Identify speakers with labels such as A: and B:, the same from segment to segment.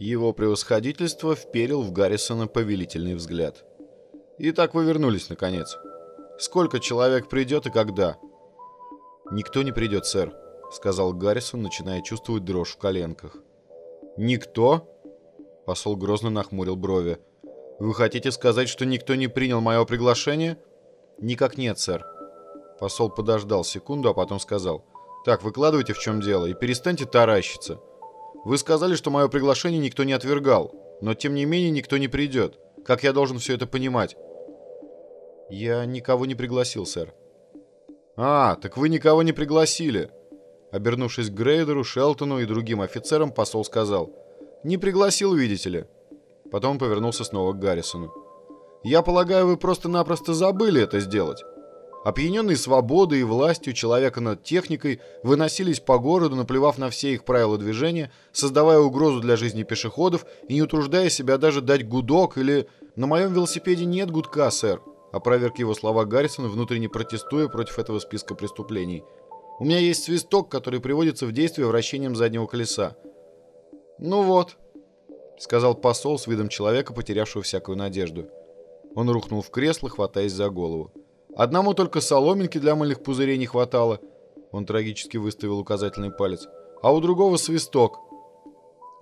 A: Его превосходительство вперил в Гаррисона повелительный взгляд. «Итак вы вернулись, наконец. Сколько человек придет и когда?» «Никто не придет, сэр», — сказал Гаррисон, начиная чувствовать дрожь в коленках. «Никто?» — посол грозно нахмурил брови. «Вы хотите сказать, что никто не принял мое приглашение?» «Никак нет, сэр». Посол подождал секунду, а потом сказал. «Так, выкладывайте, в чем дело, и перестаньте таращиться. Вы сказали, что мое приглашение никто не отвергал, но тем не менее никто не придет. Как я должен все это понимать?» «Я никого не пригласил, сэр». «А, так вы никого не пригласили!» Обернувшись к Грейдеру, Шелтону и другим офицерам, посол сказал. «Не пригласил, видите ли». Потом повернулся снова к Гаррисону. «Я полагаю, вы просто-напросто забыли это сделать. Опьяненные свободой и властью человека над техникой выносились по городу, наплевав на все их правила движения, создавая угрозу для жизни пешеходов и не утруждая себя даже дать гудок или «На моем велосипеде нет гудка, сэр», опроверг его слова Гаррисон, внутренне протестуя против этого списка преступлений. «У меня есть свисток, который приводится в действие вращением заднего колеса». «Ну вот», — сказал посол с видом человека, потерявшего всякую надежду. Он рухнул в кресло, хватаясь за голову. Одному только соломинки для мыльных пузырей не хватало. Он трагически выставил указательный палец. А у другого свисток.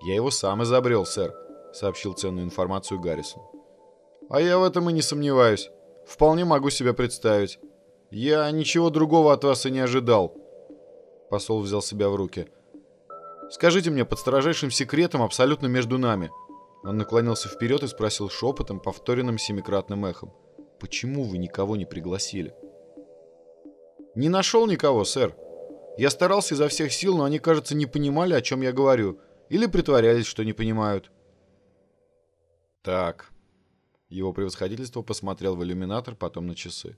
A: Я его сам изобрел, сэр, сообщил ценную информацию Гаррисон. А я в этом и не сомневаюсь. Вполне могу себя представить. Я ничего другого от вас и не ожидал. Посол взял себя в руки. Скажите мне под строжайшим секретом абсолютно между нами. Он наклонился вперед и спросил шепотом, повторенным семикратным эхом. Почему вы никого не пригласили? Не нашел никого, сэр. Я старался изо всех сил, но они, кажется, не понимали, о чем я говорю. Или притворялись, что не понимают. Так. Его превосходительство посмотрел в иллюминатор, потом на часы.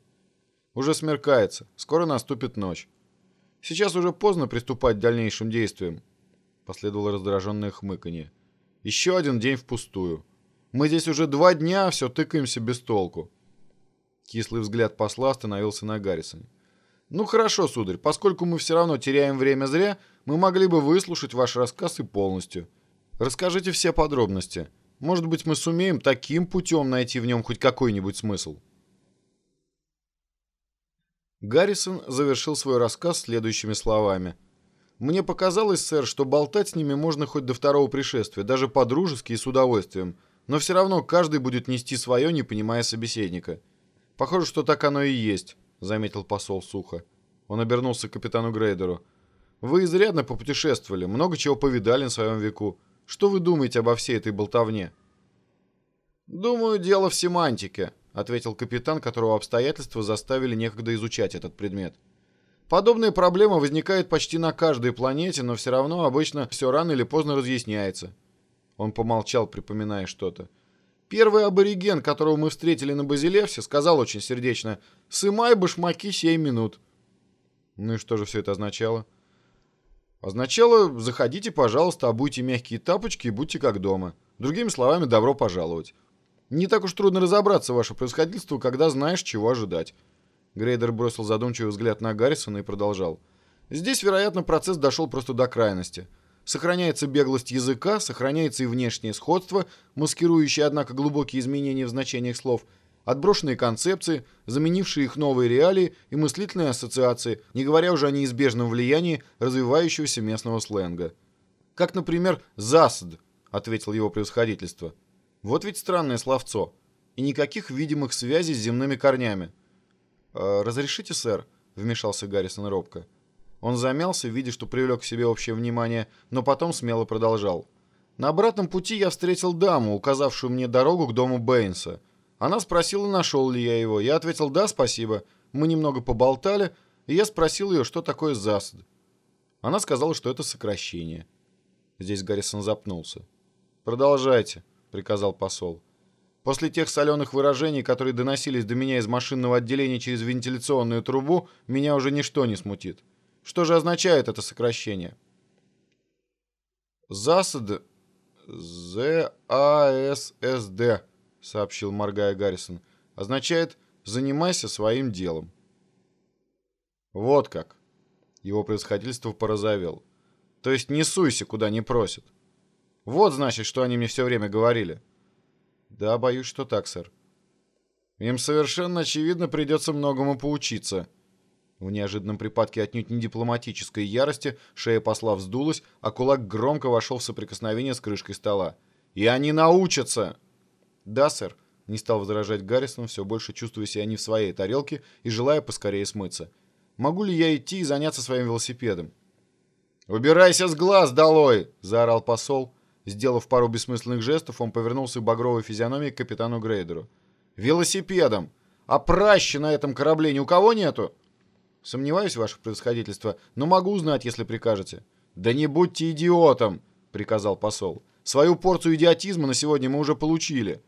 A: Уже смеркается. Скоро наступит ночь. Сейчас уже поздно приступать к дальнейшим действиям. Последовало раздраженное хмыканье. Еще один день впустую. Мы здесь уже два дня все тыкаемся без толку. Кислый взгляд посла остановился на Гаррисоне. «Ну хорошо, сударь, поскольку мы все равно теряем время зря, мы могли бы выслушать ваш рассказ и полностью. Расскажите все подробности. Может быть, мы сумеем таким путем найти в нем хоть какой-нибудь смысл». Гаррисон завершил свой рассказ следующими словами. «Мне показалось, сэр, что болтать с ними можно хоть до второго пришествия, даже по-дружески и с удовольствием, но все равно каждый будет нести свое, не понимая собеседника». «Похоже, что так оно и есть», — заметил посол сухо. Он обернулся к капитану Грейдеру. «Вы изрядно попутешествовали, много чего повидали на своем веку. Что вы думаете обо всей этой болтовне?» «Думаю, дело в семантике», — ответил капитан, которого обстоятельства заставили некогда изучать этот предмет. «Подобная проблема возникает почти на каждой планете, но все равно обычно все рано или поздно разъясняется». Он помолчал, припоминая что-то. Первый абориген, которого мы встретили на Базилевсе, сказал очень сердечно «Сымай башмаки сей минут». Ну и что же все это означало? Означало «Заходите, пожалуйста, обуйте мягкие тапочки и будьте как дома». Другими словами, добро пожаловать. Не так уж трудно разобраться, ваше происходительство, когда знаешь, чего ожидать. Грейдер бросил задумчивый взгляд на Гаррисона и продолжал. Здесь, вероятно, процесс дошел просто до крайности – Сохраняется беглость языка, сохраняется и внешнее сходство, маскирующее, однако, глубокие изменения в значениях слов, отброшенные концепции, заменившие их новые реалии и мыслительные ассоциации, не говоря уже о неизбежном влиянии развивающегося местного сленга. Как, например, «засд», — ответил его превосходительство. Вот ведь странное словцо. И никаких видимых связей с земными корнями. «Э, «Разрешите, сэр?» — вмешался Гаррисон робко. Он замялся, видя, что привлек к себе общее внимание, но потом смело продолжал. На обратном пути я встретил даму, указавшую мне дорогу к дому Бэйнса. Она спросила, нашел ли я его. Я ответил «да, спасибо». Мы немного поболтали, и я спросил ее, что такое засад. Она сказала, что это сокращение. Здесь Гаррисон запнулся. «Продолжайте», — приказал посол. После тех соленых выражений, которые доносились до меня из машинного отделения через вентиляционную трубу, меня уже ничто не смутит. Что же означает это сокращение? ЗАСД, З-А-С-С-Д, сообщил моргая Гаррисон, означает «занимайся своим делом». Вот как. Его происходительство порозовел. То есть не суйся, куда не просят. Вот, значит, что они мне все время говорили. Да, боюсь, что так, сэр. Им совершенно очевидно придется многому поучиться. В неожиданном припадке отнюдь не дипломатической ярости шея посла вздулась, а кулак громко вошел в соприкосновение с крышкой стола. «И они научатся!» «Да, сэр», — не стал возражать Гаррисон, все больше чувствуя себя не в своей тарелке и желая поскорее смыться. «Могу ли я идти и заняться своим велосипедом?» «Убирайся с глаз, долой!» — заорал посол. Сделав пару бессмысленных жестов, он повернулся к багровой физиономии к капитану Грейдеру. «Велосипедом! А пращи на этом корабле ни у кого нету?» «Сомневаюсь, ваше превосходительство, но могу узнать, если прикажете». «Да не будьте идиотом!» — приказал посол. «Свою порцию идиотизма на сегодня мы уже получили».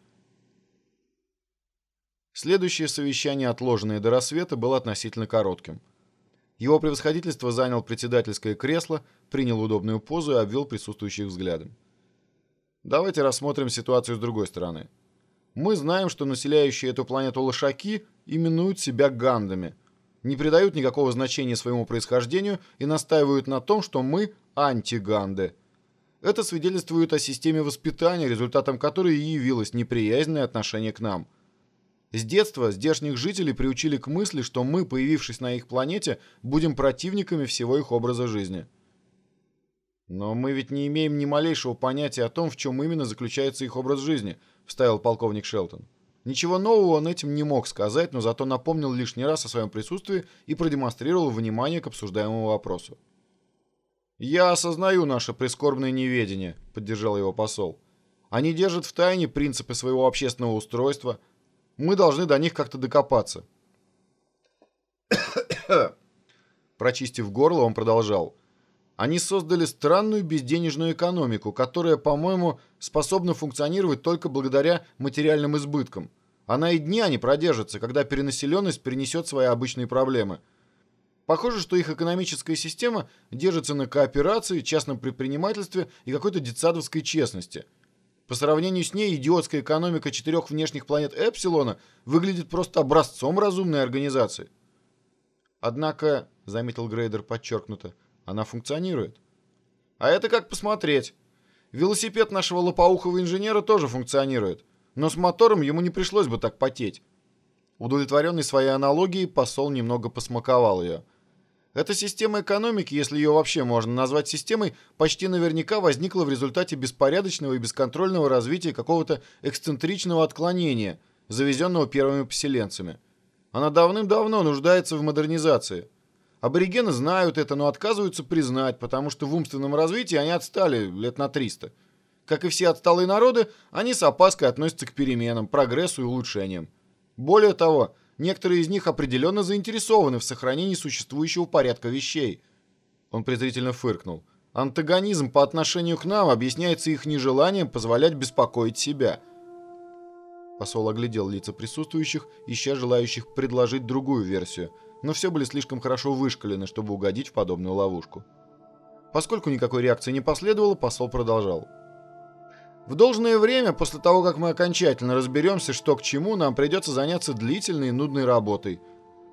A: Следующее совещание, отложенное до рассвета, было относительно коротким. Его превосходительство занял председательское кресло, принял удобную позу и обвел присутствующих взглядом. Давайте рассмотрим ситуацию с другой стороны. Мы знаем, что населяющие эту планету лошаки именуют себя гандами – не придают никакого значения своему происхождению и настаивают на том, что мы антиганды. Это свидетельствует о системе воспитания, результатом которой и явилось неприязненное отношение к нам. С детства здешних жителей приучили к мысли, что мы, появившись на их планете, будем противниками всего их образа жизни. «Но мы ведь не имеем ни малейшего понятия о том, в чем именно заключается их образ жизни», — вставил полковник Шелтон. Ничего нового он этим не мог сказать, но зато напомнил лишний раз о своем присутствии и продемонстрировал внимание к обсуждаемому вопросу. «Я осознаю наше прискорбное неведение», — поддержал его посол. «Они держат в тайне принципы своего общественного устройства. Мы должны до них как-то докопаться». Прочистив горло, он продолжал. Они создали странную безденежную экономику, которая, по-моему, способна функционировать только благодаря материальным избыткам. Она и дня не продержится, когда перенаселенность принесет свои обычные проблемы. Похоже, что их экономическая система держится на кооперации, частном предпринимательстве и какой-то детсадовской честности. По сравнению с ней идиотская экономика четырех внешних планет Эпсилона выглядит просто образцом разумной организации. Однако, заметил Грейдер подчеркнуто, она функционирует. А это как посмотреть. Велосипед нашего лопоухого инженера тоже функционирует, но с мотором ему не пришлось бы так потеть. Удовлетворенный своей аналогией, посол немного посмаковал ее. Эта система экономики, если ее вообще можно назвать системой, почти наверняка возникла в результате беспорядочного и бесконтрольного развития какого-то эксцентричного отклонения, завезенного первыми поселенцами. Она давным-давно нуждается в модернизации. Аборигены знают это, но отказываются признать, потому что в умственном развитии они отстали лет на 300. Как и все отсталые народы, они с опаской относятся к переменам, прогрессу и улучшениям. Более того, некоторые из них определенно заинтересованы в сохранении существующего порядка вещей. Он презрительно фыркнул. Антагонизм по отношению к нам объясняется их нежеланием позволять беспокоить себя. Посол оглядел лица присутствующих, ища желающих предложить другую версию – но все были слишком хорошо вышкалены, чтобы угодить в подобную ловушку. Поскольку никакой реакции не последовало, посол продолжал. В должное время, после того, как мы окончательно разберемся, что к чему, нам придется заняться длительной и нудной работой.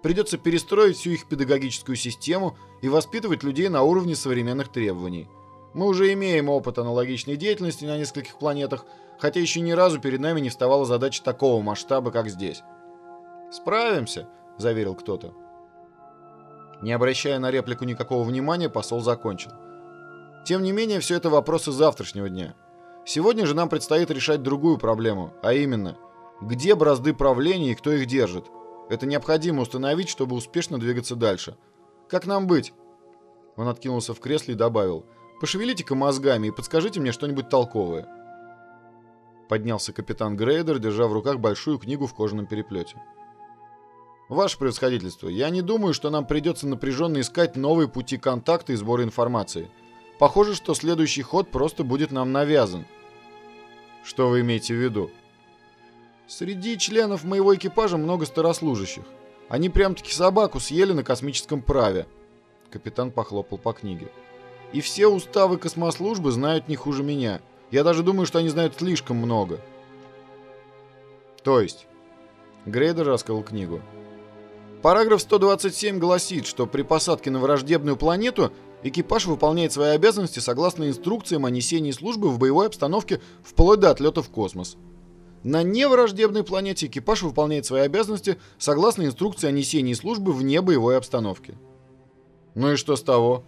A: Придется перестроить всю их педагогическую систему и воспитывать людей на уровне современных требований. Мы уже имеем опыт аналогичной деятельности на нескольких планетах, хотя еще ни разу перед нами не вставала задача такого масштаба, как здесь. «Справимся», — заверил кто-то. Не обращая на реплику никакого внимания, посол закончил. Тем не менее, все это вопросы завтрашнего дня. Сегодня же нам предстоит решать другую проблему, а именно, где бразды правления и кто их держит. Это необходимо установить, чтобы успешно двигаться дальше. Как нам быть? Он откинулся в кресле и добавил, пошевелите-ка мозгами и подскажите мне что-нибудь толковое. Поднялся капитан Грейдер, держа в руках большую книгу в кожаном переплете. Ваше превосходительство, я не думаю, что нам придется напряженно искать новые пути контакта и сбора информации. Похоже, что следующий ход просто будет нам навязан. Что вы имеете в виду? Среди членов моего экипажа много старослужащих. Они прям-таки собаку съели на космическом праве. Капитан похлопал по книге. И все уставы космослужбы знают не хуже меня. Я даже думаю, что они знают слишком много. То есть? Грейдер раскрыл книгу. Параграф 127 гласит, что при посадке на враждебную планету Экипаж выполняет свои обязанности согласно инструкциям о несении службы в боевой обстановке вплоть до отлета в космос. На невраждебной планете экипаж выполняет свои обязанности согласно инструкции о несении службы вне боевой обстановки. Ну и что с того?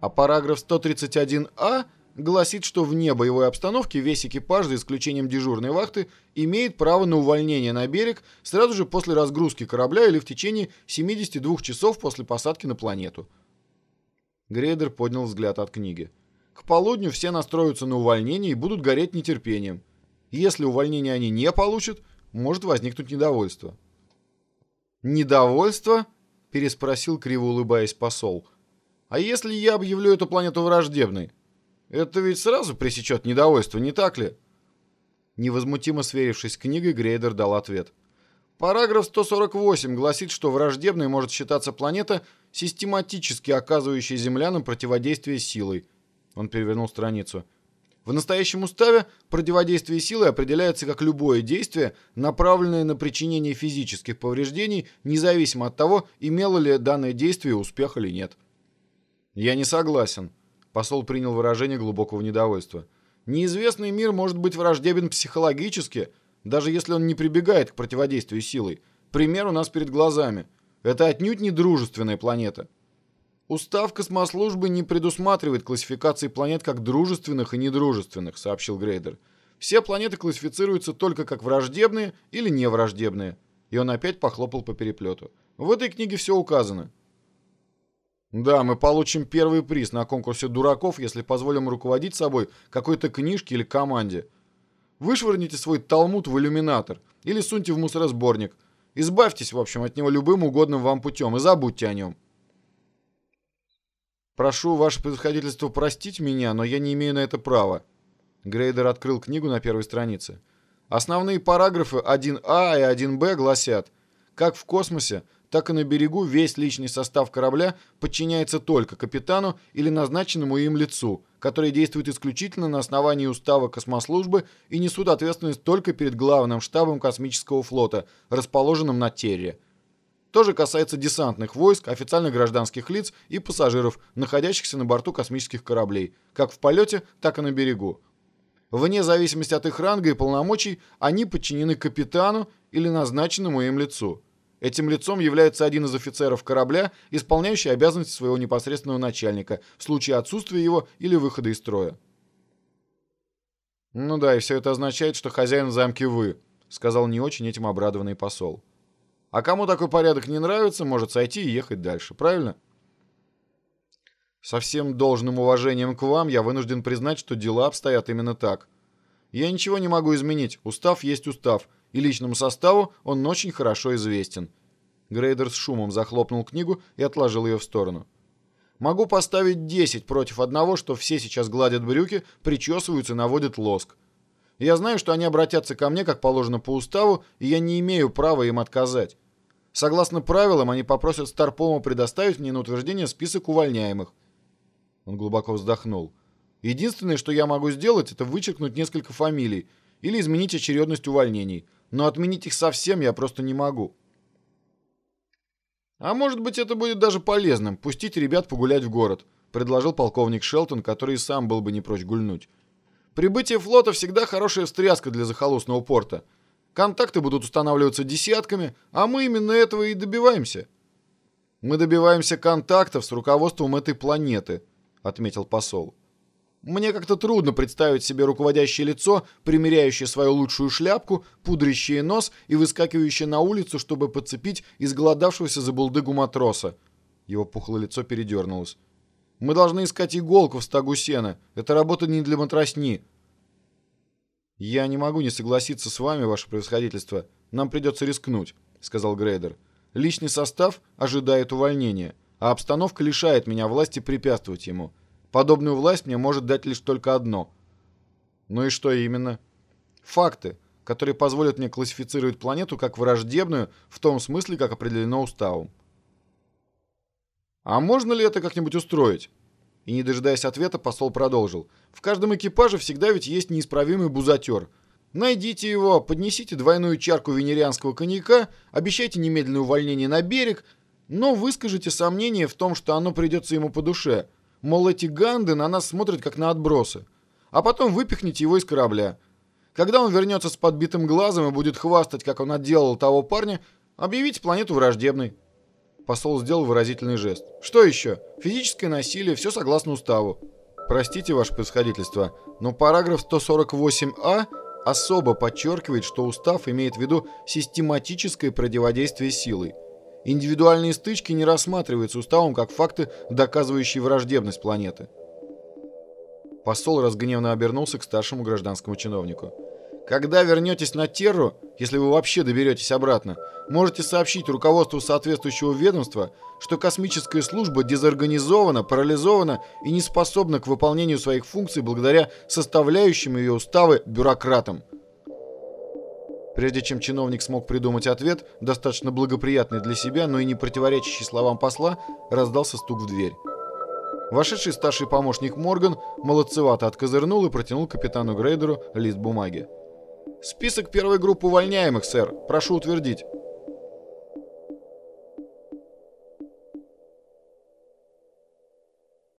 A: А параграф 131а гласит, что вне боевой обстановки весь экипаж, за исключением дежурной вахты, имеет право на увольнение на берег сразу же после разгрузки корабля или в течение 72 часов после посадки на планету. Грейдер поднял взгляд от книги. К полудню все настроятся на увольнение и будут гореть нетерпением. Если увольнение они не получат, может возникнуть недовольство. «Недовольство?» – переспросил, криво улыбаясь посол. «А если я объявлю эту планету враждебной? Это ведь сразу пресечет недовольство, не так ли?» Невозмутимо сверившись с книгой, Грейдер дал ответ. Параграф 148 гласит, что враждебной может считаться планета, систематически оказывающая землянам противодействие силой. Он перевернул страницу. В настоящем уставе противодействие силой определяется как любое действие, направленное на причинение физических повреждений, независимо от того, имело ли данное действие успех или нет. Я не согласен. Посол принял выражение глубокого недовольства. Неизвестный мир может быть враждебен психологически, даже если он не прибегает к противодействию силой. Пример у нас перед глазами. Это отнюдь не дружественная планета. Устав космослужбы не предусматривает классификации планет как дружественных и недружественных, сообщил Грейдер. Все планеты классифицируются только как враждебные или невраждебные. И он опять похлопал по переплету. В этой книге все указано. Да, мы получим первый приз на конкурсе дураков, если позволим руководить собой какой-то книжке или команде. Вышвырните свой талмуд в иллюминатор или суньте в мусоросборник. Избавьтесь, в общем, от него любым угодным вам путем и забудьте о нем. Прошу, ваше превосходительство, простить меня, но я не имею на это права. Грейдер открыл книгу на первой странице. Основные параграфы 1А и 1Б гласят, как в космосе, так и на берегу весь личный состав корабля подчиняется только капитану или назначенному им лицу, который действует исключительно на основании устава космослужбы и несут ответственность только перед главным штабом космического флота, расположенным на Терре. То же касается десантных войск, официальных гражданских лиц и пассажиров, находящихся на борту космических кораблей, как в полете, так и на берегу. Вне зависимости от их ранга и полномочий, они подчинены капитану или назначенному им лицу. Этим лицом является один из офицеров корабля, исполняющий обязанности своего непосредственного начальника в случае отсутствия его или выхода из строя. «Ну да, и все это означает, что хозяин замки вы», — сказал не очень этим обрадованный посол. «А кому такой порядок не нравится, может сойти и ехать дальше, правильно?» «Со всем должным уважением к вам я вынужден признать, что дела обстоят именно так. Я ничего не могу изменить, устав есть устав, и личному составу он очень хорошо известен. Грейдер с шумом захлопнул книгу и отложил ее в сторону. Могу поставить 10 против одного, что все сейчас гладят брюки, причесываются и наводят лоск. Я знаю, что они обратятся ко мне, как положено по уставу, и я не имею права им отказать. Согласно правилам, они попросят Старпома предоставить мне на утверждение список увольняемых. Он глубоко вздохнул. Единственное, что я могу сделать, это вычеркнуть несколько фамилий или изменить очередность увольнений – но отменить их совсем я просто не могу. А может быть, это будет даже полезным, пустить ребят погулять в город, предложил полковник Шелтон, который сам был бы не прочь гульнуть. Прибытие флота всегда хорошая встряска для захолустного порта. Контакты будут устанавливаться десятками, а мы именно этого и добиваемся. Мы добиваемся контактов с руководством этой планеты, отметил посол. Мне как-то трудно представить себе руководящее лицо, примеряющее свою лучшую шляпку, пудрящее нос и выскакивающее на улицу, чтобы подцепить изголодавшегося за булдыгу матроса. Его пухлое лицо передернулось. «Мы должны искать иголку в стогу сена. Это работа не для матросни». «Я не могу не согласиться с вами, ваше превосходительство. Нам придется рискнуть», — сказал Грейдер. «Личный состав ожидает увольнения, а обстановка лишает меня власти препятствовать ему». Подобную власть мне может дать лишь только одно. Ну и что именно? Факты, которые позволят мне классифицировать планету как враждебную в том смысле, как определено уставом. А можно ли это как-нибудь устроить? И не дожидаясь ответа, посол продолжил. В каждом экипаже всегда ведь есть неисправимый бузатер. Найдите его, поднесите двойную чарку венерианского коньяка, обещайте немедленное увольнение на берег, Но выскажите сомнение в том, что оно придется ему по душе. Мол, эти ганды на нас смотрят как на отбросы. А потом выпихните его из корабля. Когда он вернется с подбитым глазом и будет хвастать, как он отделал того парня, объявите планету враждебной. Посол сделал выразительный жест. Что еще? Физическое насилие, все согласно уставу. Простите, ваше происходительство, но параграф 148а особо подчеркивает, что устав имеет в виду систематическое противодействие силой. Индивидуальные стычки не рассматриваются уставом как факты, доказывающие враждебность планеты. Посол разгневно обернулся к старшему гражданскому чиновнику. Когда вернетесь на Терру, если вы вообще доберетесь обратно, можете сообщить руководству соответствующего ведомства, что космическая служба дезорганизована, парализована и не способна к выполнению своих функций благодаря составляющим ее уставы бюрократам. Прежде чем чиновник смог придумать ответ, достаточно благоприятный для себя, но и не противоречащий словам посла, раздался стук в дверь. Вошедший старший помощник Морган молодцевато откозырнул и протянул капитану Грейдеру лист бумаги. «Список первой группы увольняемых, сэр. Прошу утвердить».